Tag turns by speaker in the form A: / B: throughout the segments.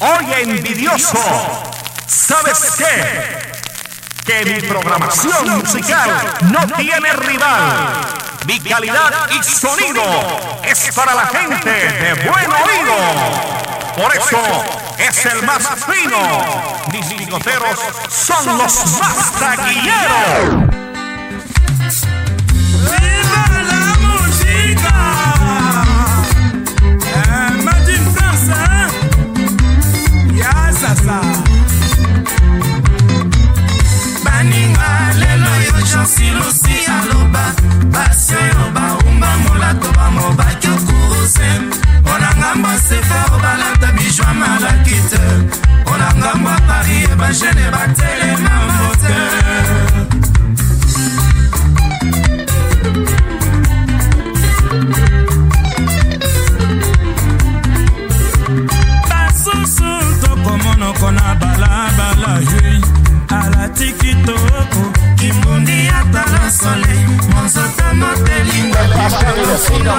A: Oye, envidioso, ¿sabes qué? Que mi programación musical no tiene rival. Mi calidad y sonido es para la gente de buen oído. Por eso es el más fino. Mis bigoteros son los más taquilleros.
B: silusi aloba basi oyo baumba molako bamobaki okuruse mpona ngambo sefero balata bijwa malakite. Mpona ngambo ya paris ebajene batelema
C: moteur monoko na balabala
B: motelinga
D: pasa mi vecino?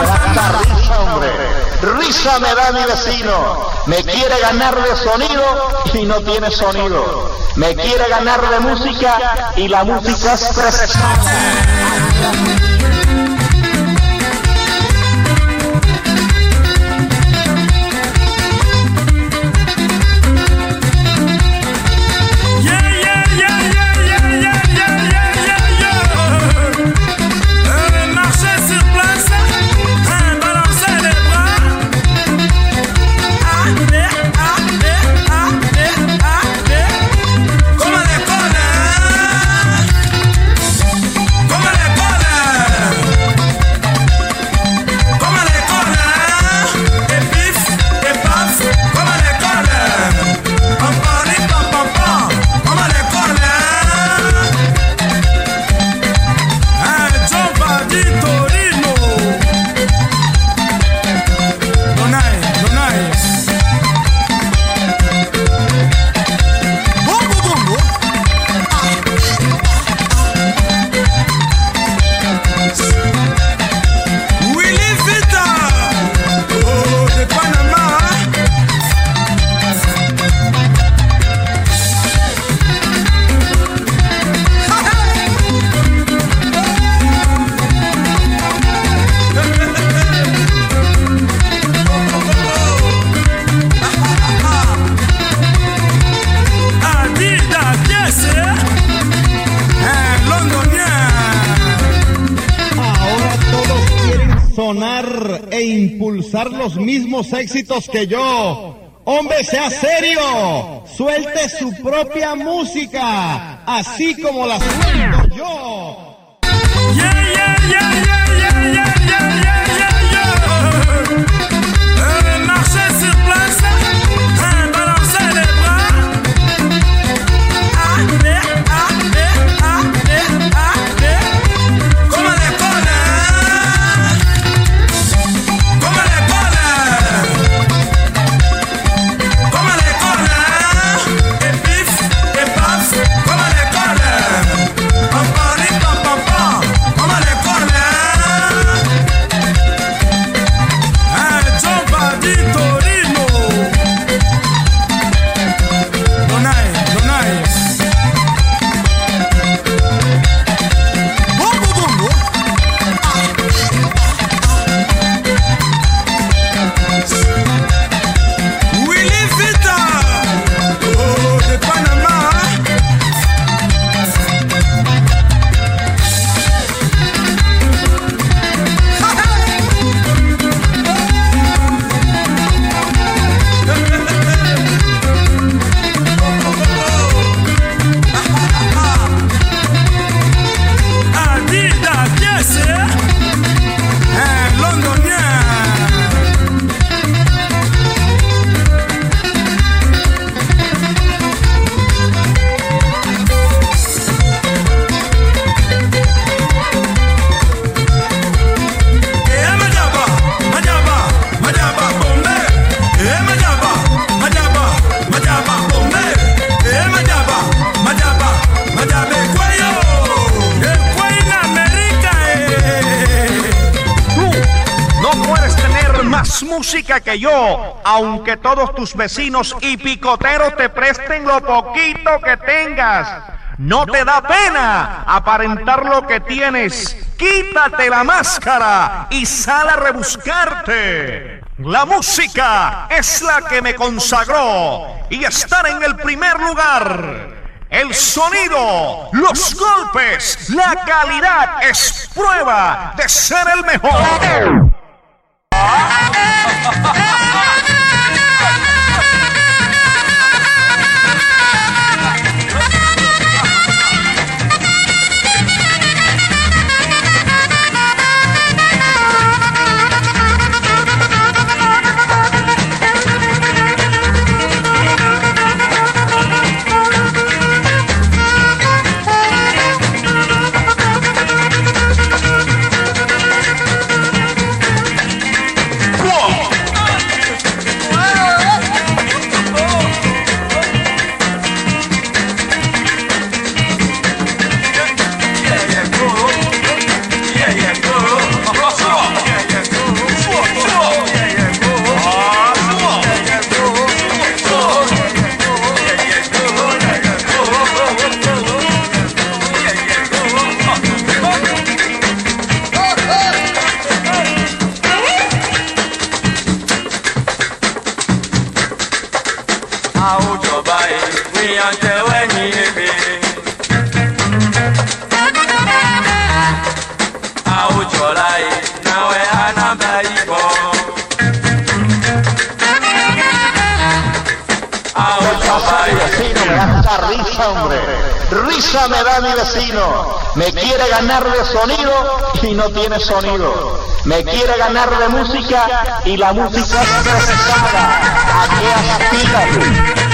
D: Me risa, me da mi vecino. Me quiere ganar de sonido y no tiene sonido. Me quiere ganar de música y la música es preciosa.
E: Sonar e impulsar los mismos éxitos que yo. Hombre, sea serio. Suelte su propia música, así como la suelto yo.
A: Que yo, aunque todos tus vecinos y picoteros te presten lo poquito que tengas. No te da pena aparentar lo que tienes. Quítate la máscara y sal a rebuscarte. La música es la que me consagró y estar en el primer lugar. El sonido, los golpes, la calidad es prueba de ser el mejor.
B: Yeah. sonido. Me quiere ganar de música y la música es pesada. ¿A qué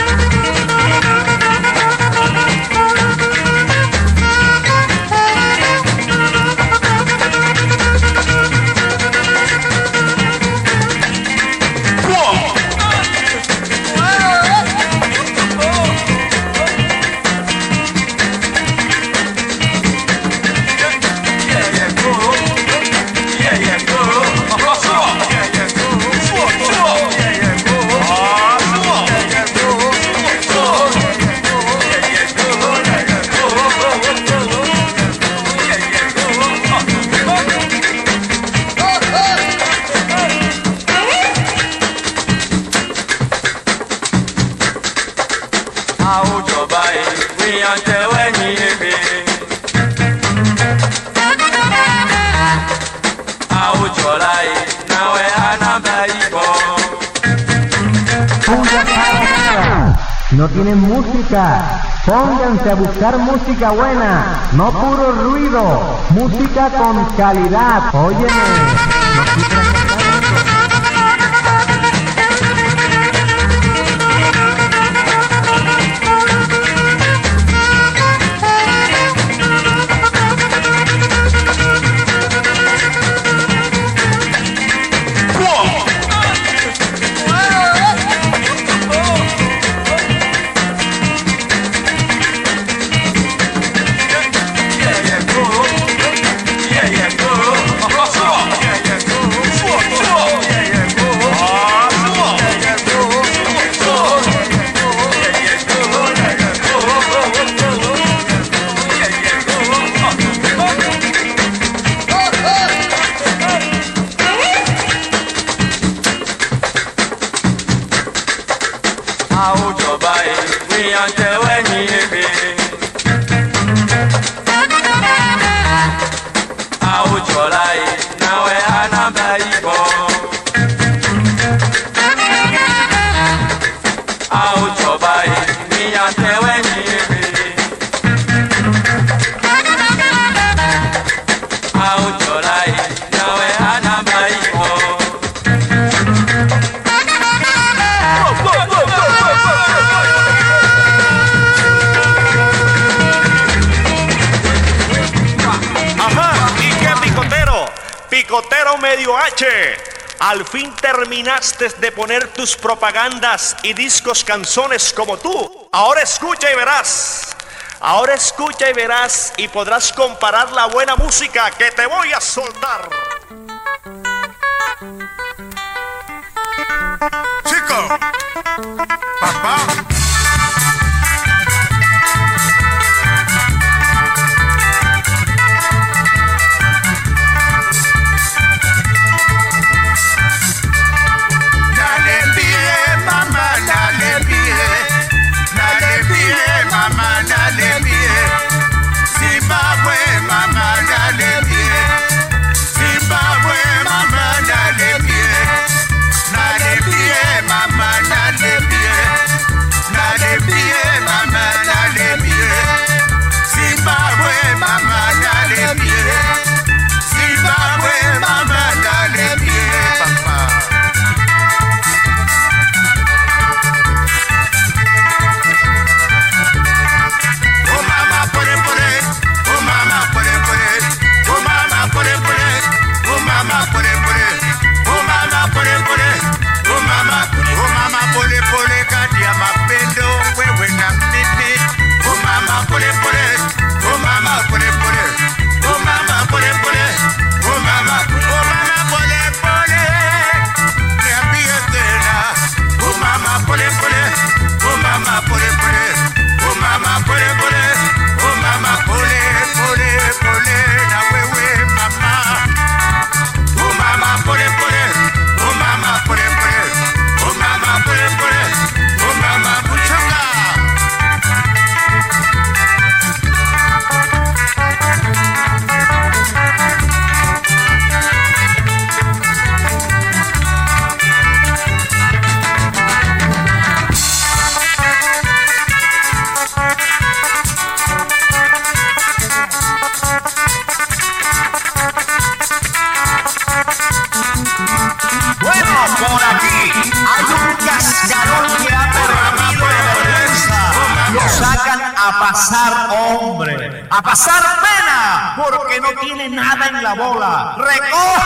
F: A buscar música buena, no puro ruido, música con calidad. Óyeme.
A: de poner tus propagandas y discos canciones como tú. Ahora escucha y verás. Ahora escucha y verás y podrás comparar la buena música que te voy a soltar.
G: Chico, papá.
A: bola. ¡Recoja!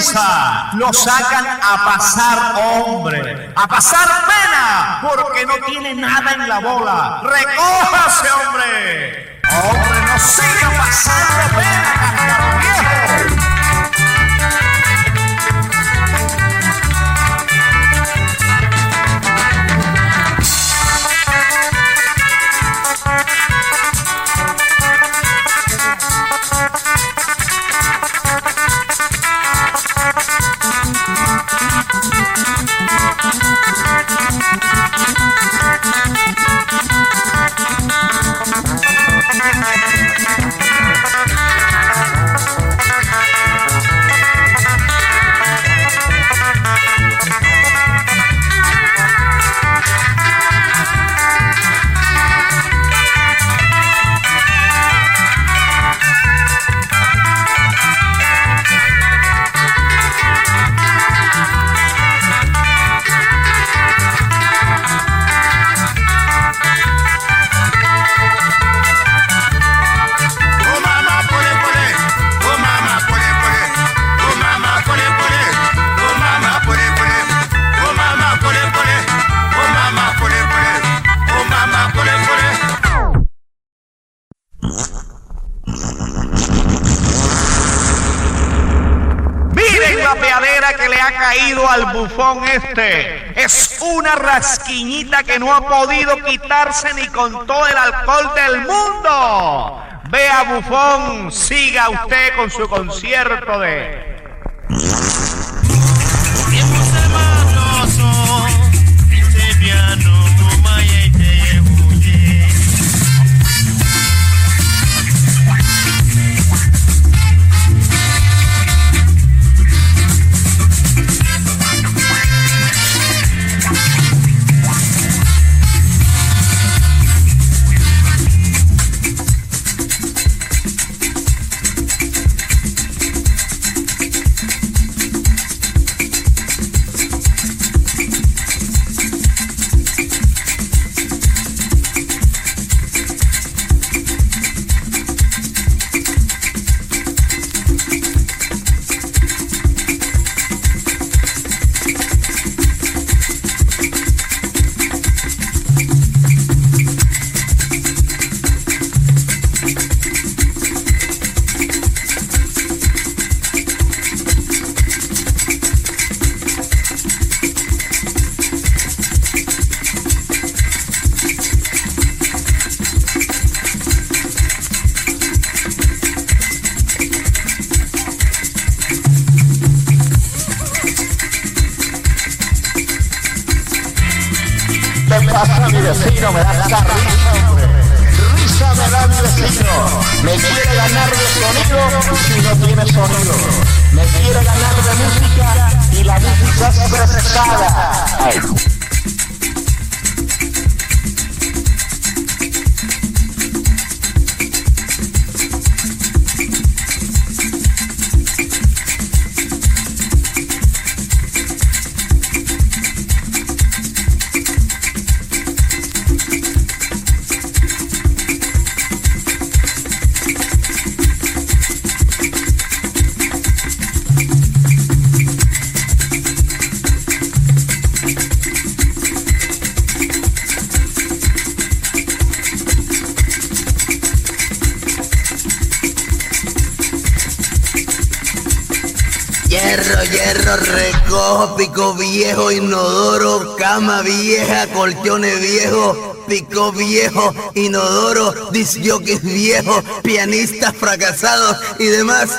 A: vergüenza lo sacan a pasar hombre, a pasar pena, porque no tiene nada en la bola. Recójase, hombre. Hombre, no siga pasando pena, viejo. este es una rasquiñita que no ha podido quitarse ni con todo el alcohol del mundo. Vea Bufón, siga usted con su concierto de
B: te pasa mi vecino? Me da esta risa. Risa me da mi vecino. Me quiere ganar de sonido y no tiene sonido. Me quiere ganar de música y la música es prestada.
H: Recojo, pico viejo, inodoro, cama vieja, colchones viejos, pico viejo, inodoro, disjockeys viejo, pianistas fracasados y demás.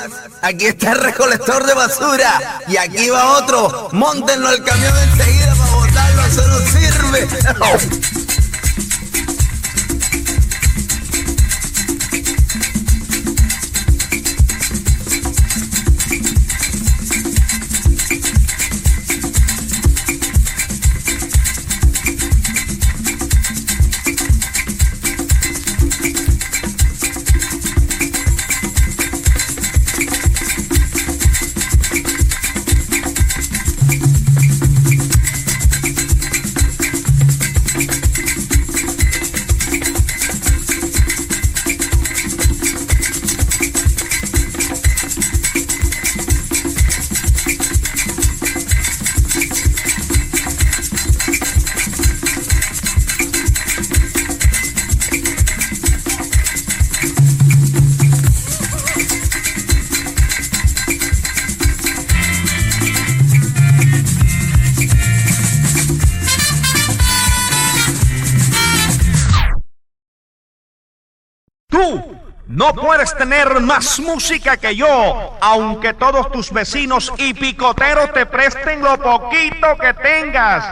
H: Aquí está el recolector de basura y aquí va otro. Móntenlo al camión enseguida para botarlo, eso no sirve.
A: tener más música que yo, aunque todos tus vecinos y picoteros te presten lo poquito que tengas.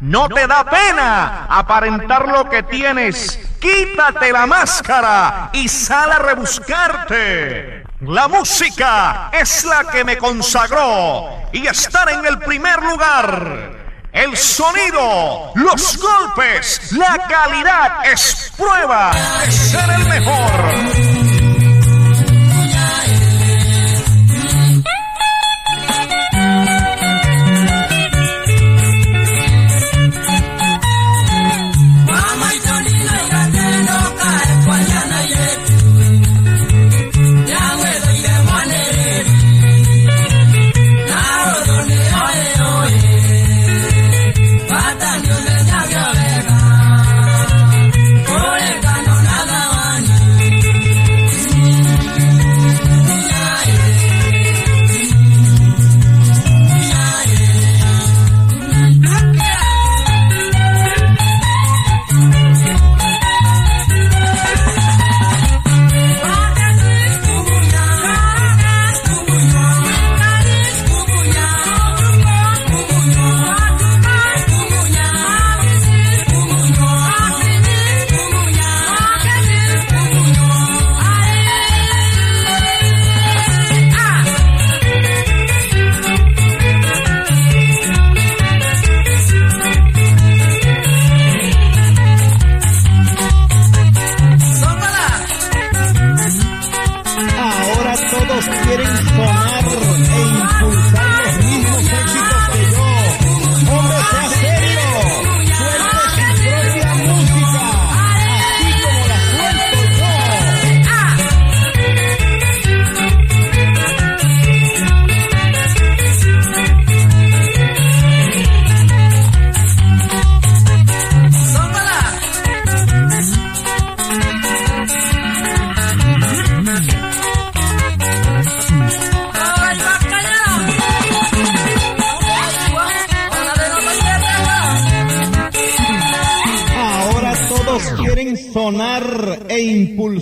A: No te da pena aparentar lo que tienes. Quítate la máscara y sal a rebuscarte. La música es la que me consagró y estar en el primer lugar. El sonido, los golpes, la calidad es prueba de ser el mejor.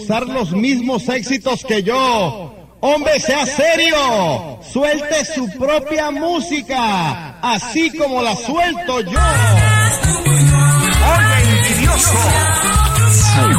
E: Los mismos éxitos que yo. Hombre, sea serio. Suelte su propia música, así como la suelto yo.
I: sabioso. ¿Sabes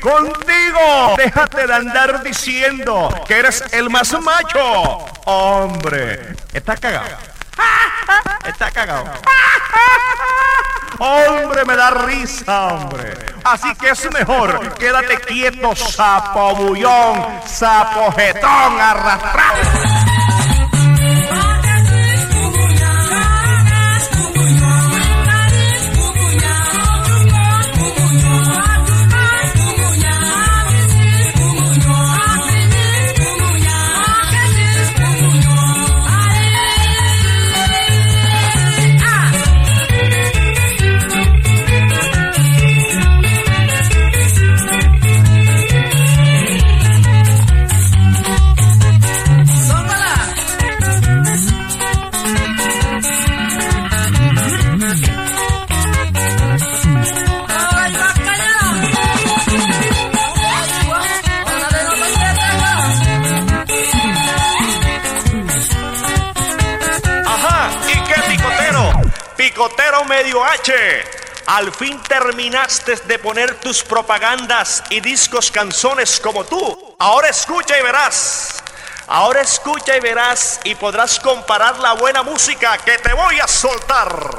I: contigo. Déjate de andar diciendo que eres el más macho. Hombre, está cagado. Está cagado. Hombre, me da risa, hombre. Así que es mejor, quédate quieto, sapo bullón, sapo jetón, arrastrado. Medio H. Al fin terminaste de poner tus propagandas y discos canzones como tú. Ahora escucha y verás. Ahora escucha y verás y podrás comparar la buena música que te voy a soltar.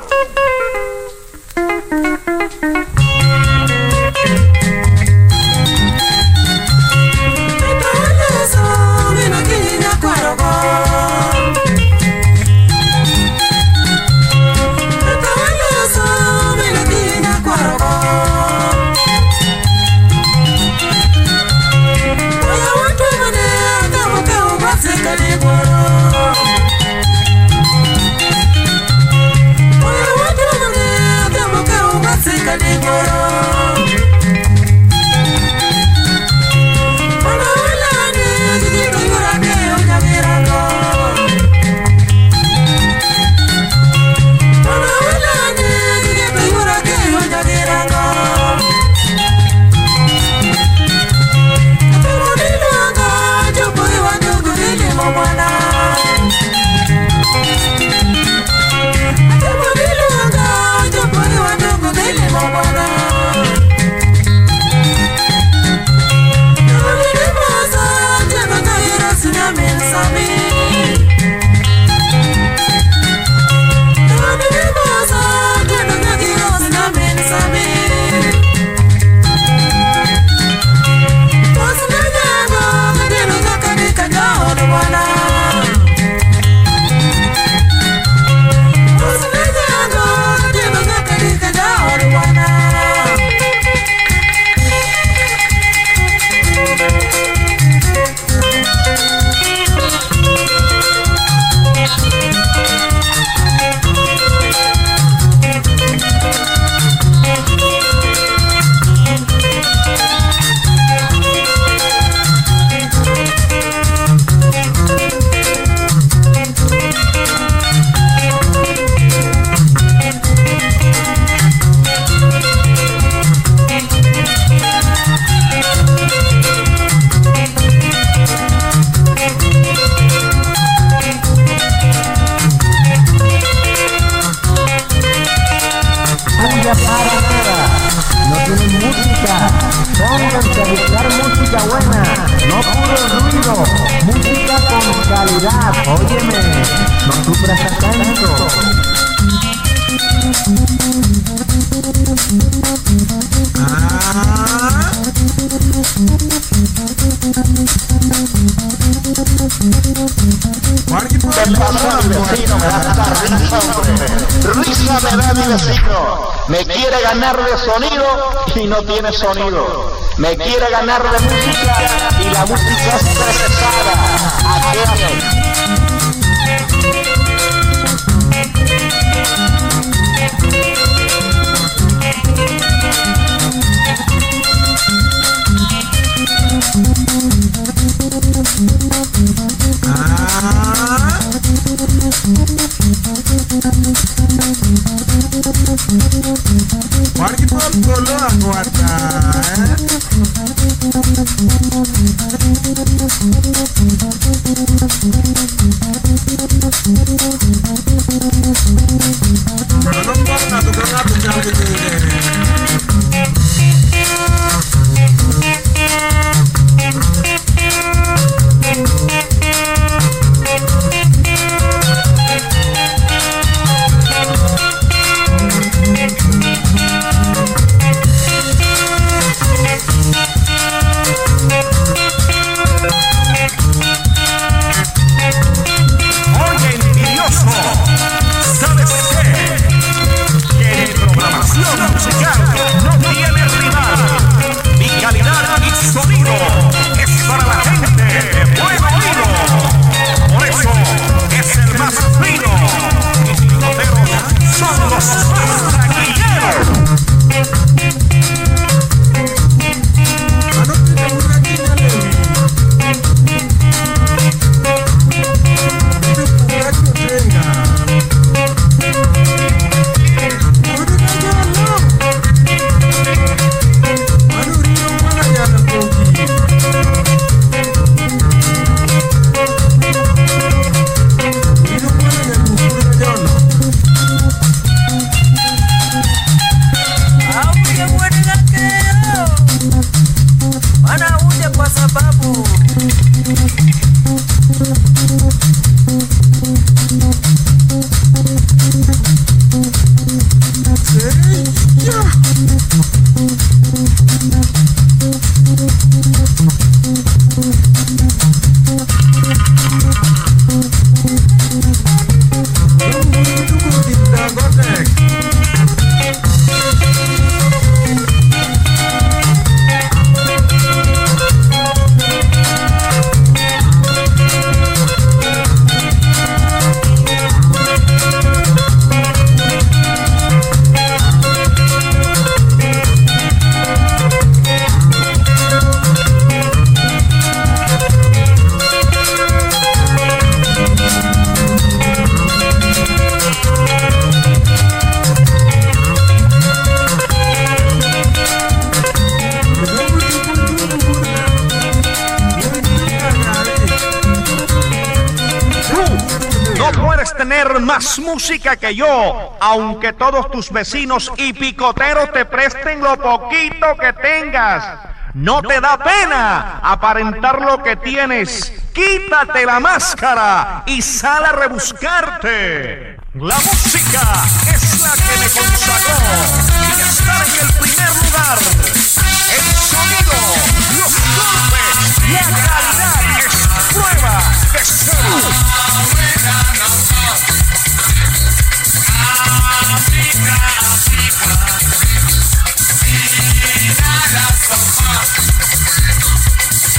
B: Ganar de
A: tener más música que yo, aunque todos tus vecinos y picoteros te presten lo poquito que tengas. No te da pena aparentar lo que tienes. Quítate la máscara y sal a rebuscarte. La música es la que me consagró y estar en el primer lugar. El sonido, los golpes, la calidad es prueba de ser.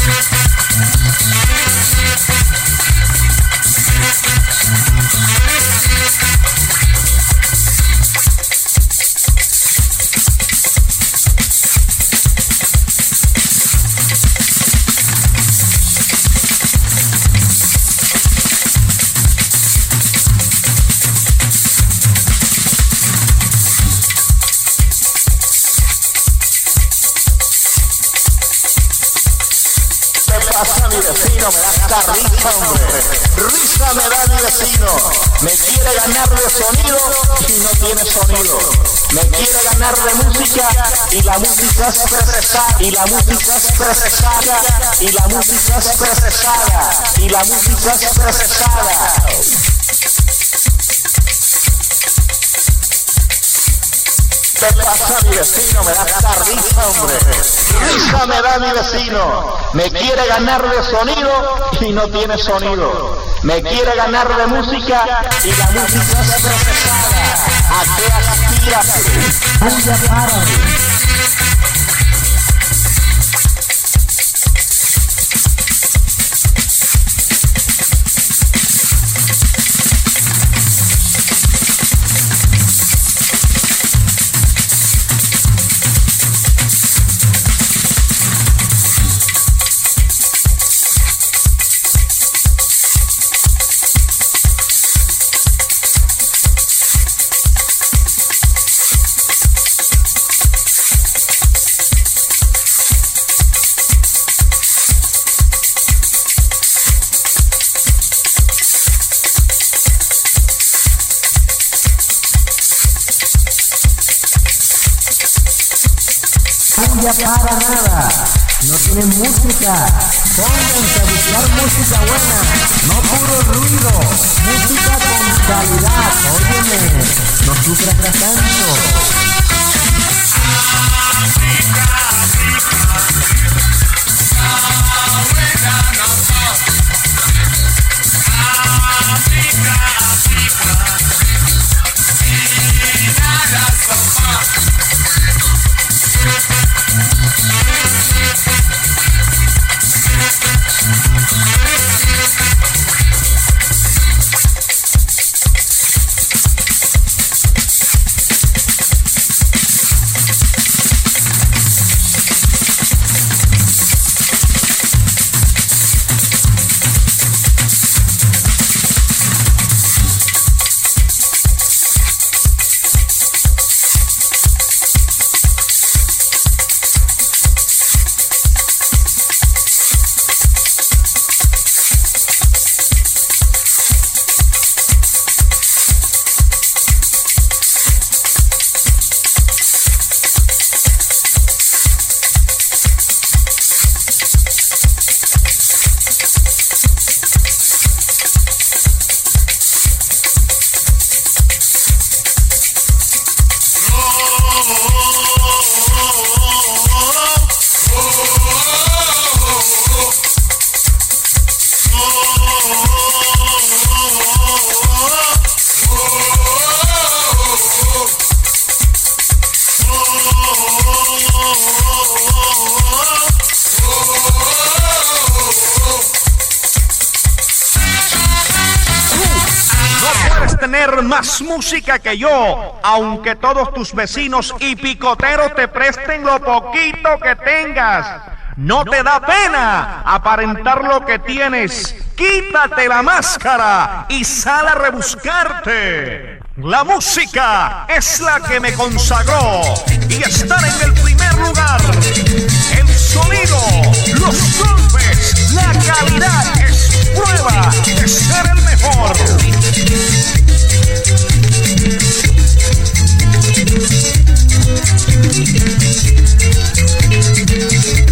B: ¿Qué hasta risa, hombre. Risa me da mi vecino. Me quiere ganar de sonido y no tiene sonido. Me quiere ganar de música y la música es procesada. Y la música es procesada. Y la música es procesada. Y la música es procesada. ¿Qué pasa mi vecino? Me da hasta risa, hombre. Risa me da mi vecino. Me quiere ganar de sonido y no tiene sonido. Me quiere ganar de música y la música es procesada. ¿A qué aspiras?
J: Cumbia para.
A: Tener más música que yo, aunque todos tus vecinos y picoteros te presten lo poquito que tengas. No te da pena aparentar lo que tienes. Quítate la máscara y sal a rebuscarte. La música es la que me consagró y estar en el primer lugar. El sonido, los golpes, la calidad es prueba de ser el mejor.
E: Thank you.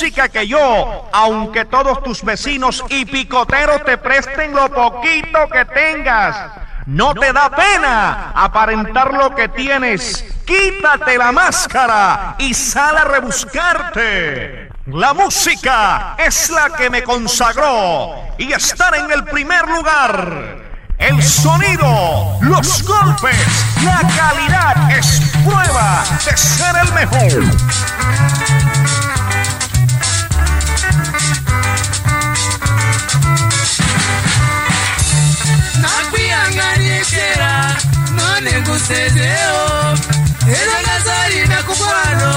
E: Música
A: que yo, aunque todos tus vecinos y picoteros te presten lo poquito que tengas. No te da pena aparentar lo que tienes. Quítate la máscara y sal a rebuscarte. La música es la que me consagró y estar en el primer lugar. El sonido, los golpes, la calidad es prueba de ser el mejor.
K: None ngusezeho ejo nazari nakukwano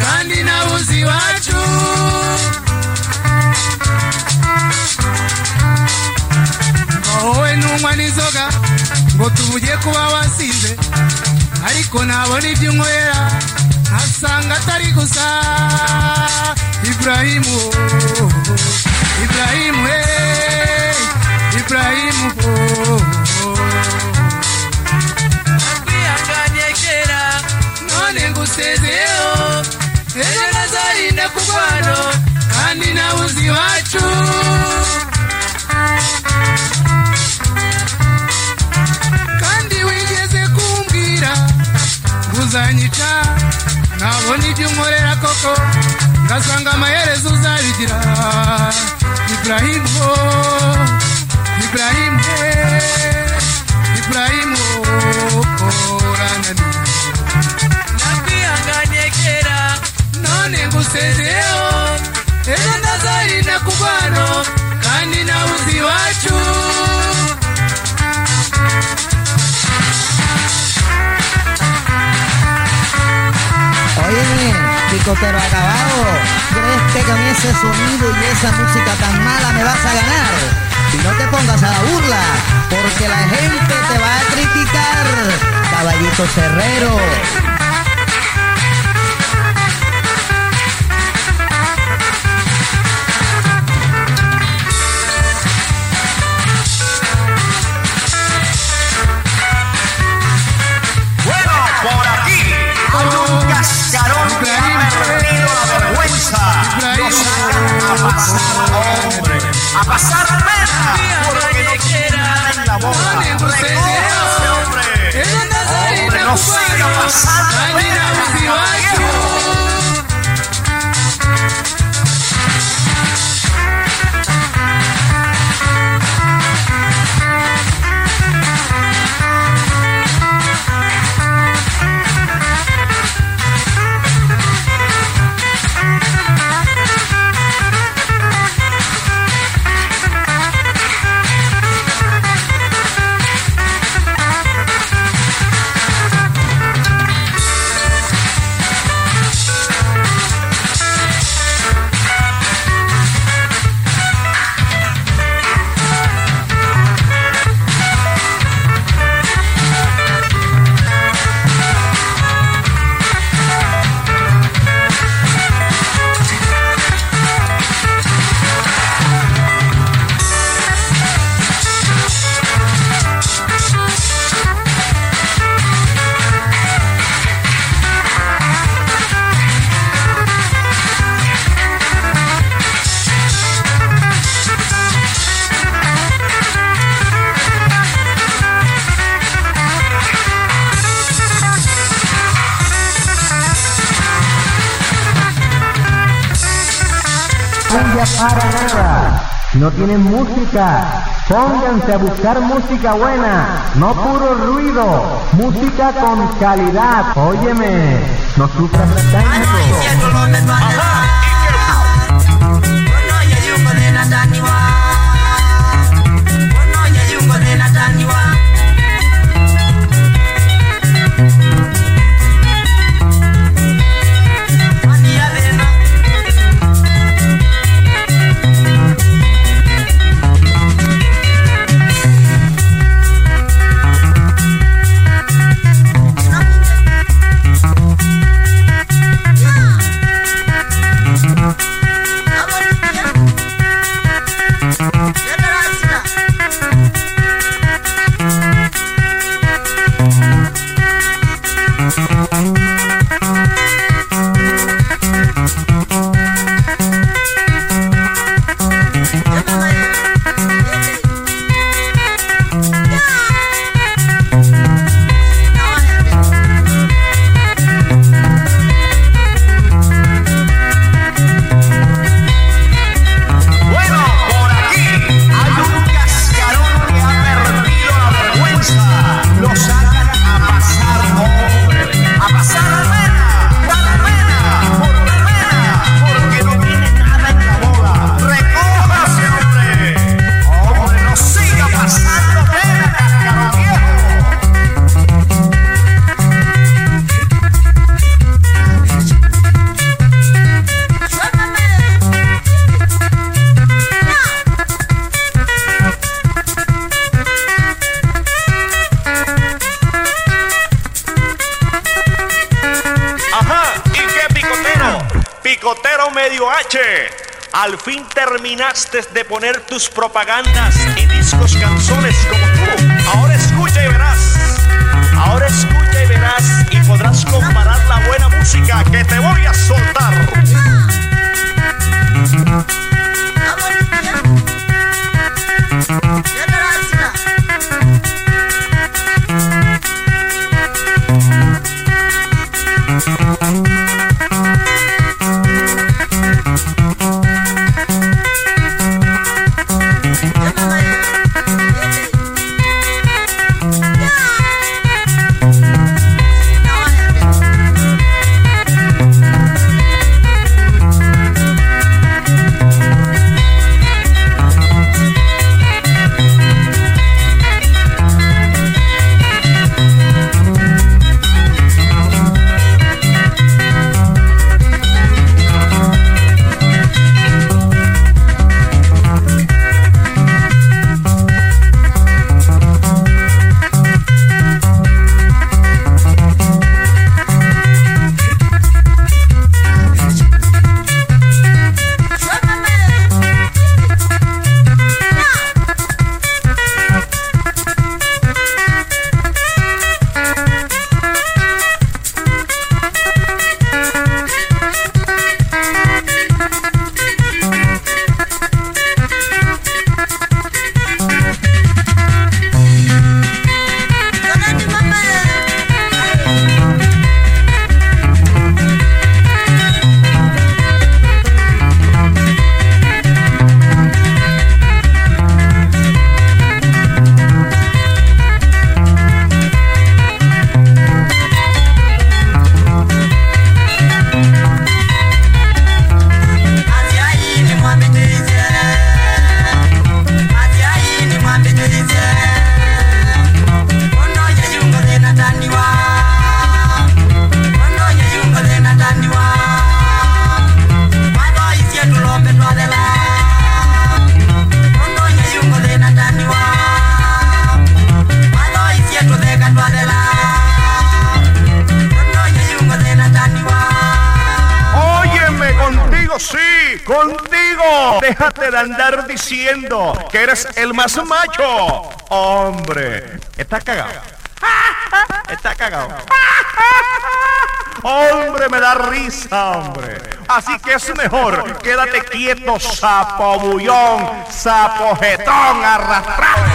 K: kandi nabuzi iwacu wowe ntunywa n'inzoga ngo tuvuge kuba wasinze. Ariko nabona ibyo unywera nkasanga atari gusa. Iburahimu iburahimu hey, iburahimu utezeao ejelazari kukwano kandi na uzi kandi wigeze kumbwira nguzanyita ntabona ibyo unkorera koko. Ngasanga amaherezo uzabigira ibrahimu ibrahimu.
H: Óyeme, picotero acabado, ¿crees que con ese sonido y esa música tan mala me vas a ganar? Y no te pongas a la burla, porque la gente te va a criticar. Caballito Cerrero.
A: A pasar hombre, a pasar pena, porque no en la boca. Recójase, hombre. Hombre, no siga pasando pena, tienen música, pónganse a buscar música buena, no puro ruido, música con calidad. Óyeme, no sufras
L: Picotero medio H. Al fin terminaste de poner tus propagandas y discos canciones como tú. Ahora escucha y verás. Ahora escucha y verás y podrás comparar la buena música que te voy a soltar. El más macho. Hombre, está cagado. Está cagado. Hombre, me da risa, hombre. Así que es mejor, quédate quieto, sapo bullón, sapo jetón, arrastrado.